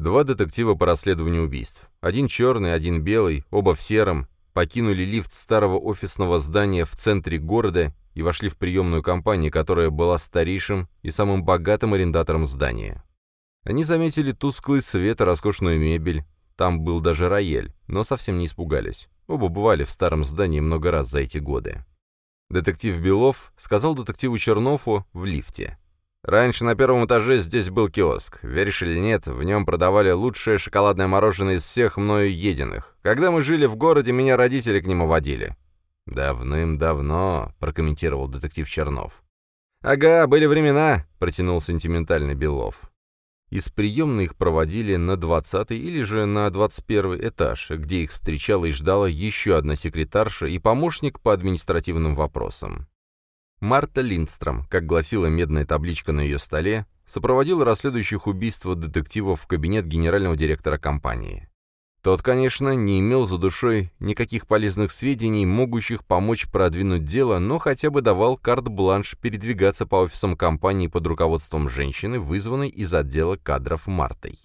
Два детектива по расследованию убийств. Один черный, один белый, оба в сером, покинули лифт старого офисного здания в центре города и вошли в приемную компанию, которая была старейшим и самым богатым арендатором здания. Они заметили тусклый свет и роскошную мебель, там был даже рояль, но совсем не испугались. Оба бывали в старом здании много раз за эти годы. Детектив Белов сказал детективу Чернову в лифте. «Раньше на первом этаже здесь был киоск. Веришь или нет, в нем продавали лучшее шоколадное мороженое из всех мною единых. Когда мы жили в городе, меня родители к нему водили». «Давным-давно», — прокомментировал детектив Чернов. «Ага, были времена», — протянул сентиментальный Белов. Из приемной их проводили на 20 или же на 21 этаж, где их встречала и ждала еще одна секретарша и помощник по административным вопросам. Марта Линдстром, как гласила медная табличка на ее столе, сопроводила расследующих убийство детективов в кабинет генерального директора компании. Тот, конечно, не имел за душой никаких полезных сведений, могущих помочь продвинуть дело, но хотя бы давал карт-бланш передвигаться по офисам компании под руководством женщины, вызванной из отдела кадров Мартой.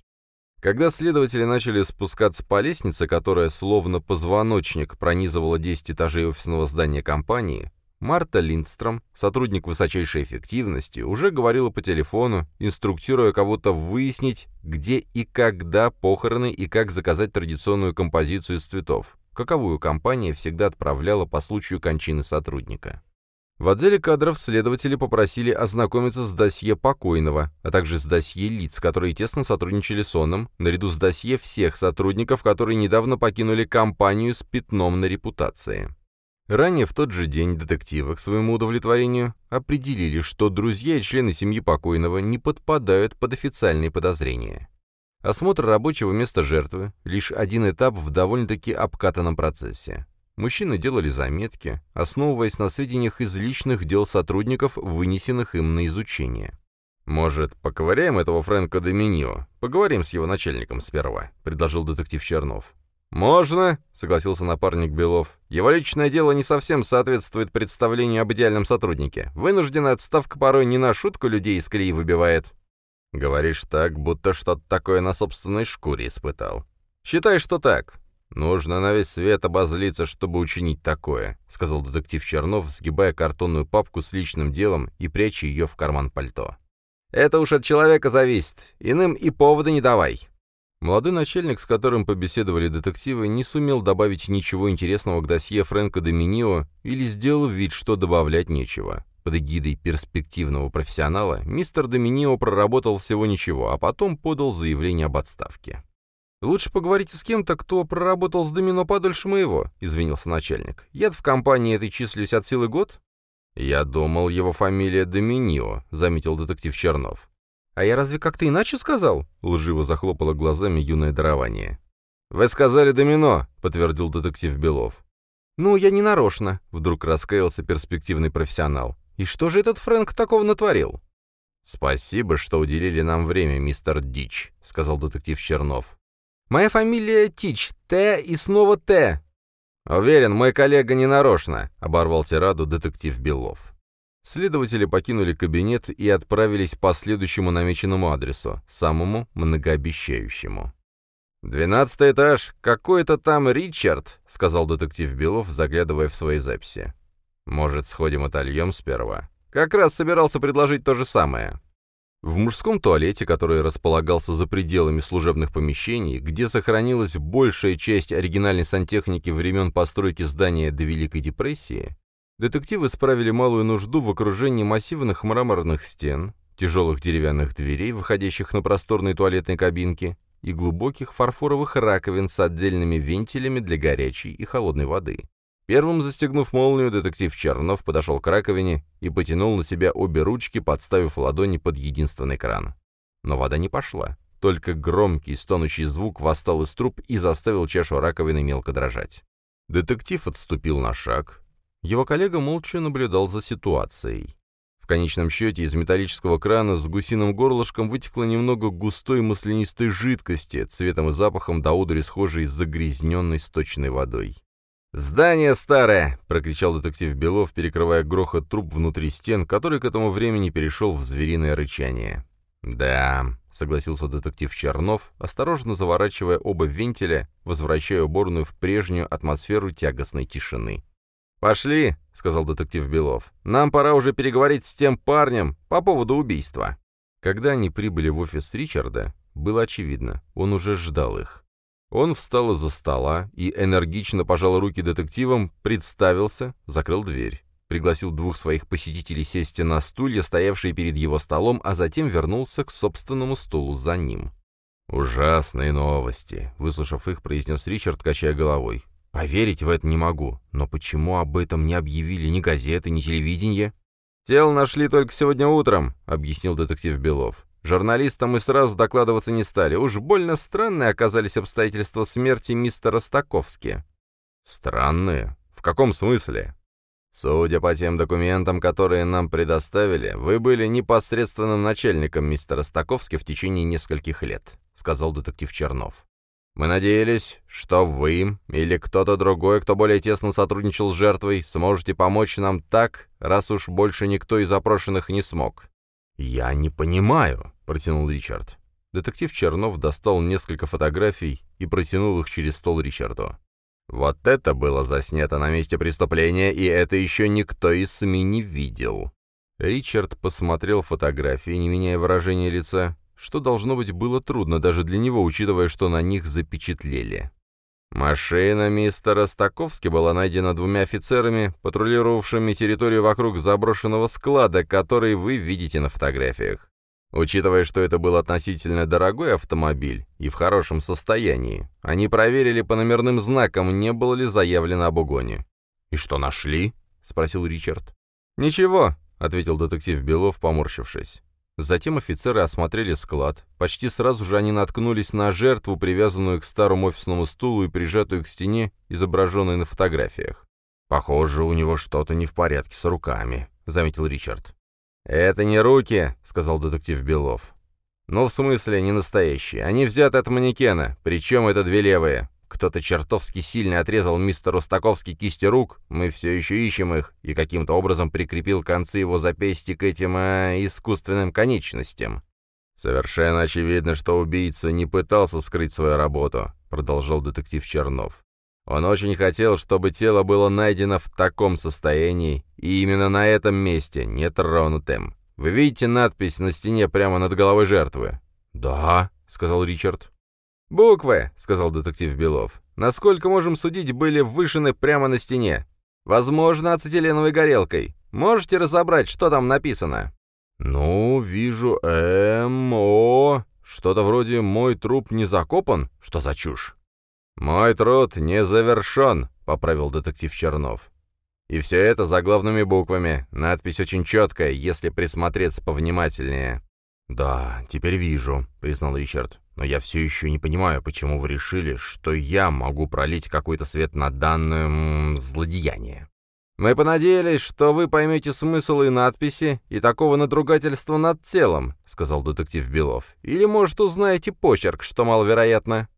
Когда следователи начали спускаться по лестнице, которая словно позвоночник пронизывала 10 этажей офисного здания компании, Марта Линдстром, сотрудник высочайшей эффективности, уже говорила по телефону, инструктируя кого-то выяснить, где и когда похороны и как заказать традиционную композицию из цветов, каковую компания всегда отправляла по случаю кончины сотрудника. В отделе кадров следователи попросили ознакомиться с досье покойного, а также с досье лиц, которые тесно сотрудничали с ОНом, наряду с досье всех сотрудников, которые недавно покинули компанию с пятном на репутации. Ранее в тот же день детективы, к своему удовлетворению, определили, что друзья и члены семьи покойного не подпадают под официальные подозрения. Осмотр рабочего места жертвы – лишь один этап в довольно-таки обкатанном процессе. Мужчины делали заметки, основываясь на сведениях из личных дел сотрудников, вынесенных им на изучение. «Может, поковыряем этого Фрэнка Доминио? Поговорим с его начальником сперва», — предложил детектив Чернов. «Можно», — согласился напарник Белов. «Его личное дело не совсем соответствует представлению об идеальном сотруднике. Вынужденная отставка порой не на шутку людей из колеи выбивает». «Говоришь так, будто что-то такое на собственной шкуре испытал». «Считай, что так. Нужно на весь свет обозлиться, чтобы учинить такое», — сказал детектив Чернов, сгибая картонную папку с личным делом и пряча ее в карман пальто. «Это уж от человека зависит. Иным и повода не давай». Молодой начальник, с которым побеседовали детективы, не сумел добавить ничего интересного к досье Фрэнка Доминио или сделал вид, что добавлять нечего. Под эгидой перспективного профессионала мистер Доминио проработал всего ничего, а потом подал заявление об отставке. «Лучше поговорите с кем-то, кто проработал с Домино подольше моего», — извинился начальник. я в компании этой числюсь от силы год». «Я думал, его фамилия Доминио», — заметил детектив Чернов. «А я разве как-то иначе сказал?» — лживо захлопала глазами юное дарование. «Вы сказали домино», — подтвердил детектив Белов. «Ну, я не нарочно», — вдруг раскаялся перспективный профессионал. «И что же этот Фрэнк такого натворил?» «Спасибо, что уделили нам время, мистер Дич», — сказал детектив Чернов. «Моя фамилия Тич, Т и снова Т». «Уверен, мой коллега не нарочно», — оборвал тираду детектив Белов. Следователи покинули кабинет и отправились по следующему намеченному адресу, самому многообещающему. «Двенадцатый этаж, какой-то там Ричард», — сказал детектив Белов, заглядывая в свои записи. «Может, сходим отольем сперва?» «Как раз собирался предложить то же самое». В мужском туалете, который располагался за пределами служебных помещений, где сохранилась большая часть оригинальной сантехники времен постройки здания до Великой депрессии, Детективы справили малую нужду в окружении массивных мраморных стен, тяжелых деревянных дверей, выходящих на просторные туалетные кабинки, и глубоких фарфоровых раковин с отдельными вентилями для горячей и холодной воды. Первым застегнув молнию, детектив Чернов подошел к раковине и потянул на себя обе ручки, подставив ладони под единственный кран. Но вода не пошла. Только громкий, стонущий звук восстал из труб и заставил чашу раковины мелко дрожать. Детектив отступил на шаг, его коллега молча наблюдал за ситуацией. В конечном счете из металлического крана с гусиным горлышком вытекло немного густой маслянистой жидкости, цветом и запахом до удри схожей с загрязненной сточной водой. «Здание старое!» — прокричал детектив Белов, перекрывая грохот труб внутри стен, который к этому времени перешел в звериное рычание. «Да», — согласился детектив Чернов, осторожно заворачивая оба вентиля, возвращая уборную в прежнюю атмосферу тягостной тишины. «Пошли», — сказал детектив Белов. «Нам пора уже переговорить с тем парнем по поводу убийства». Когда они прибыли в офис Ричарда, было очевидно, он уже ждал их. Он встал из-за стола и энергично пожал руки детективам, представился, закрыл дверь пригласил двух своих посетителей сесть на стулья, стоявшие перед его столом, а затем вернулся к собственному стулу за ним. «Ужасные новости», — выслушав их, произнес Ричард, качая головой. «Поверить в это не могу. Но почему об этом не объявили ни газеты, ни телевидение?» «Тело нашли только сегодня утром», — объяснил детектив Белов. «Журналистам мы сразу докладываться не стали. Уж больно странные оказались обстоятельства смерти мистера Стаковски». «Странные? В каком смысле?» «Судя по тем документам, которые нам предоставили, вы были непосредственным начальником мистера Стаковски в течение нескольких лет», — сказал детектив Чернов. «Мы надеялись, что вы или кто-то другой, кто более тесно сотрудничал с жертвой, сможете помочь нам так, раз уж больше никто из запрошенных не смог». «Я не понимаю», — протянул Ричард. Детектив Чернов достал несколько фотографий и протянул их через стол Ричарду. Вот это было заснято на месте преступления, и это еще никто из СМИ не видел. Ричард посмотрел фотографии, не меняя выражения лица, что, должно быть, было трудно даже для него, учитывая, что на них запечатлели. Машина мистера Стаковски была найдена двумя офицерами, патрулировавшими территорию вокруг заброшенного склада, который вы видите на фотографиях. Учитывая, что это был относительно дорогой автомобиль и в хорошем состоянии, они проверили по номерным знакам, не было ли заявлено об угоне. «И что нашли?» — спросил Ричард. «Ничего», — ответил детектив Белов, поморщившись. Затем офицеры осмотрели склад. Почти сразу же они наткнулись на жертву, привязанную к старому офисному стулу и прижатую к стене, изображенной на фотографиях. «Похоже, у него что-то не в порядке с руками», — заметил Ричард. «Это не руки», — сказал детектив Белов. «Ну, в смысле, не настоящие. Они взяты от манекена, причем это две левые. Кто-то чертовски сильно отрезал мистеру Стаковски кисти рук, мы все еще ищем их, и каким-то образом прикрепил концы его запястья к этим э, искусственным конечностям». «Совершенно очевидно, что убийца не пытался скрыть свою работу», — продолжал детектив Чернов. Он очень хотел, чтобы тело было найдено в таком состоянии, и именно на этом месте, нетронутым. Вы видите надпись на стене прямо над головой жертвы? «Да», — сказал Ричард. «Буквы», — сказал детектив Белов. «Насколько можем судить, были вышины прямо на стене. Возможно, ацетиленовой горелкой. Можете разобрать, что там написано?» «Ну, вижу М.О. Что-то вроде «Мой труп не закопан». Что за чушь?» «Мой труд не завершен», — поправил детектив Чернов. «И все это заглавными буквами. Надпись очень четкая, если присмотреться повнимательнее». «Да, теперь вижу», — признал Ричард. «Но я все еще не понимаю, почему вы решили, что я могу пролить какой-то свет на данное злодеяние». «Мы понадеялись, что вы поймете смысл и надписи, и такого надругательства над телом», — сказал детектив Белов. «Или, может, узнаете почерк, что маловероятно».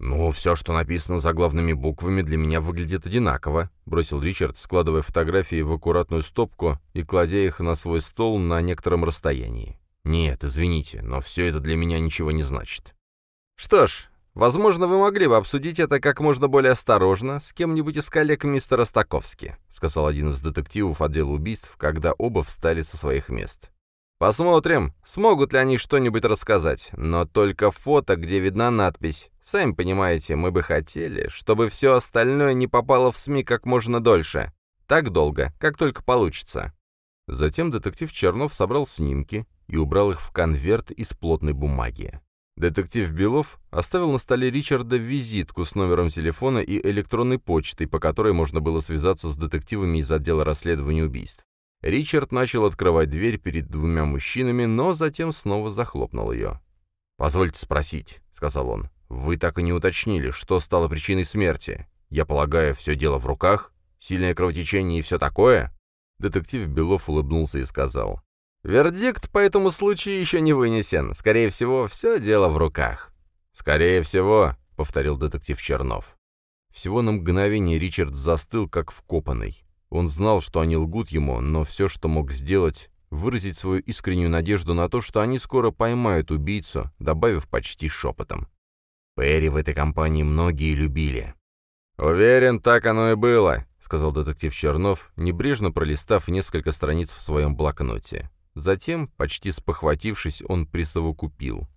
«Ну, все, что написано заглавными буквами, для меня выглядит одинаково», — бросил Ричард, складывая фотографии в аккуратную стопку и кладя их на свой стол на некотором расстоянии. «Нет, извините, но все это для меня ничего не значит». «Что ж, возможно, вы могли бы обсудить это как можно более осторожно с кем-нибудь из коллег мистера Стаковски», — сказал один из детективов отдела убийств, когда оба встали со своих мест. «Посмотрим, смогут ли они что-нибудь рассказать, но только фото, где видна надпись Сами понимаете, мы бы хотели, чтобы все остальное не попало в СМИ как можно дольше. Так долго, как только получится». Затем детектив Чернов собрал снимки и убрал их в конверт из плотной бумаги. Детектив Белов оставил на столе Ричарда визитку с номером телефона и электронной почтой, по которой можно было связаться с детективами из отдела расследования убийств. Ричард начал открывать дверь перед двумя мужчинами, но затем снова захлопнул ее. «Позвольте спросить», — сказал он, вы так и не уточнили, что стало причиной смерти. Я полагаю, все дело в руках? Сильное кровотечение и все такое?» Детектив Белов улыбнулся и сказал. «Вердикт по этому случаю еще не вынесен. Скорее всего, все дело в руках». «Скорее всего», — повторил детектив Чернов. Всего на мгновение Ричард застыл, как вкопанный. Он знал, что они лгут ему, но все, что мог сделать, выразить свою искреннюю надежду на то, что они скоро поймают убийцу, добавив почти шепотом. Перри в этой компании многие любили. «Уверен, так оно и было», — сказал детектив Чернов, небрежно пролистав несколько страниц в своем блокноте. Затем, почти спохватившись, он присовокупил.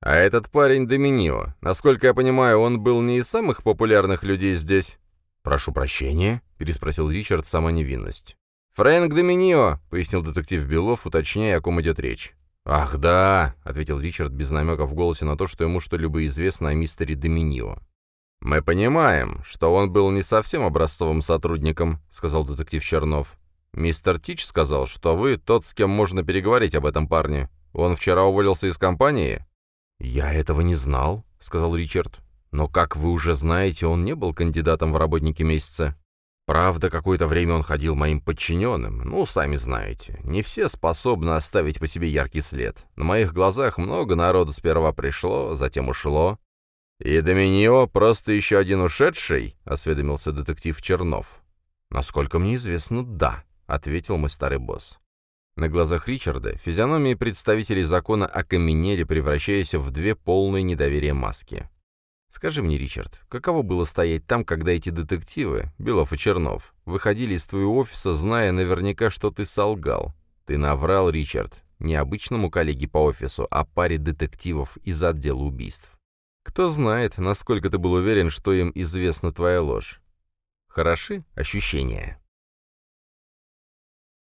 «А этот парень Доминио, насколько я понимаю, он был не из самых популярных людей здесь?» «Прошу прощения», — переспросил Ричард сама невинность. «Фрэнк Доминио», — пояснил детектив Белов, уточняя, о ком идет речь. «Ах, да», — ответил Ричард без намека в голосе на то, что ему что-либо известно о мистере Доминио. «Мы понимаем, что он был не совсем образцовым сотрудником», — сказал детектив Чернов. «Мистер Тич сказал, что вы тот, с кем можно переговорить об этом парне. Он вчера уволился из компании?» «Я этого не знал», — сказал Ричард. «Но, как вы уже знаете, он не был кандидатом в работники месяца. Правда, какое-то время он ходил моим подчиненным. Ну, сами знаете, не все способны оставить по себе яркий след. На моих глазах много народу сперва пришло, затем ушло. «И Доминио просто еще один ушедший?» — осведомился детектив Чернов. «Насколько мне известно, да», — ответил мой старый босс. На глазах Ричарда физиономии представителей закона окаменели, превращаясь в две полные недоверия маски. «Скажи мне, Ричард, каково было стоять там, когда эти детективы, Белов и Чернов, выходили из твоего офиса, зная наверняка, что ты солгал? Ты наврал, Ричард, не обычному коллеге по офису, а паре детективов из отдела убийств. Кто знает, насколько ты был уверен, что им известна твоя ложь. Хороши ощущения?»